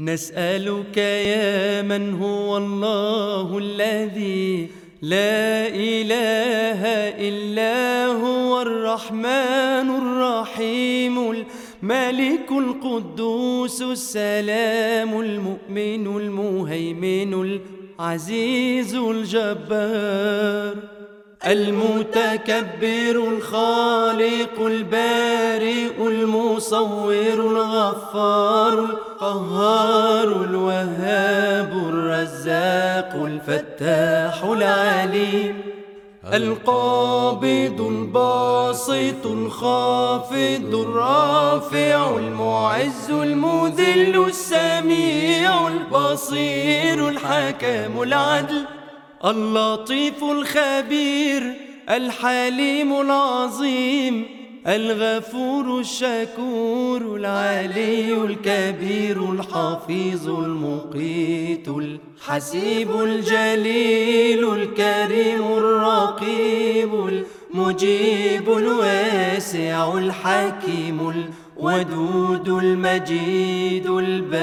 نسألك يا من هو الله الذي لا إله إلا هو الرحمن الرحيم الملك القدوس السلام المؤمن المهيمن العزيز الجبار. المتكبر الخالق البارئ المصور الغفار القهار الوهاب الرزاق الفتاح العليم القابض الباسط الخافض الرافع المعز المذل السميع البصير الحكم العدل اللطيف الخبير الحليم العظيم الغفور الشكور العلي الكبير الحفيظ المقيت الحسيب الجليل الكريم الرقيب المجيب الواسع الحكيم الودود المجيد الباعث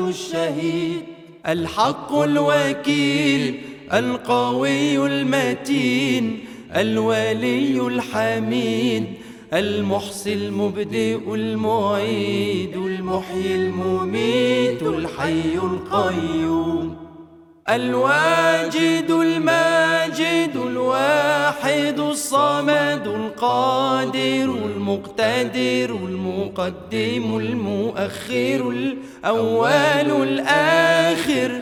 الشهيد الحق الوكيل القوي المتين الولي الحميد المحصي المبدئ المعيد المحيي المميت الحي القيوم الواجد القادر المقتدر المقدم المؤخر الأول الآخر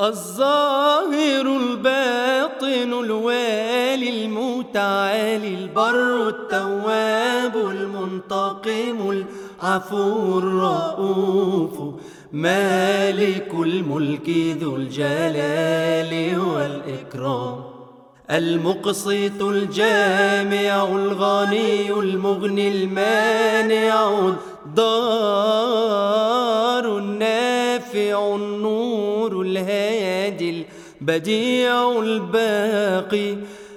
الظاهر الباطن الوالي المتعالي البر التواب المنتقم العفو الرؤوف مالك الملك ذو الجلال والإكرام المقسط الجامع الغني المغني المانع الدار النافع النور الهادي البديع الباقي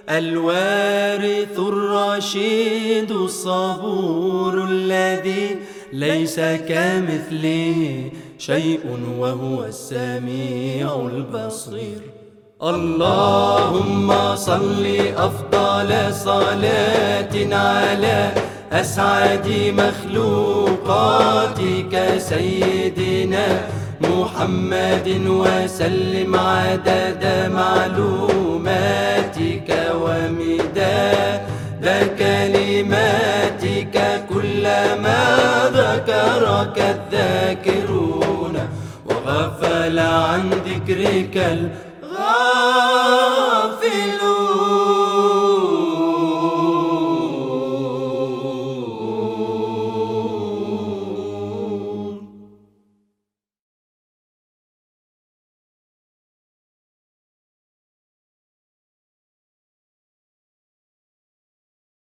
الوارث الرشيد الصبور الذي ليس كمثله شيء وهو السميع البصير اللهم صل أفضل صلاة على أسعد مخلوقاتك سيدنا محمد وسلم عدد معلوماتك ومداد كلماتك كلما ذكرك الذاكرون وغفل عن ذكرك الأمر Allah.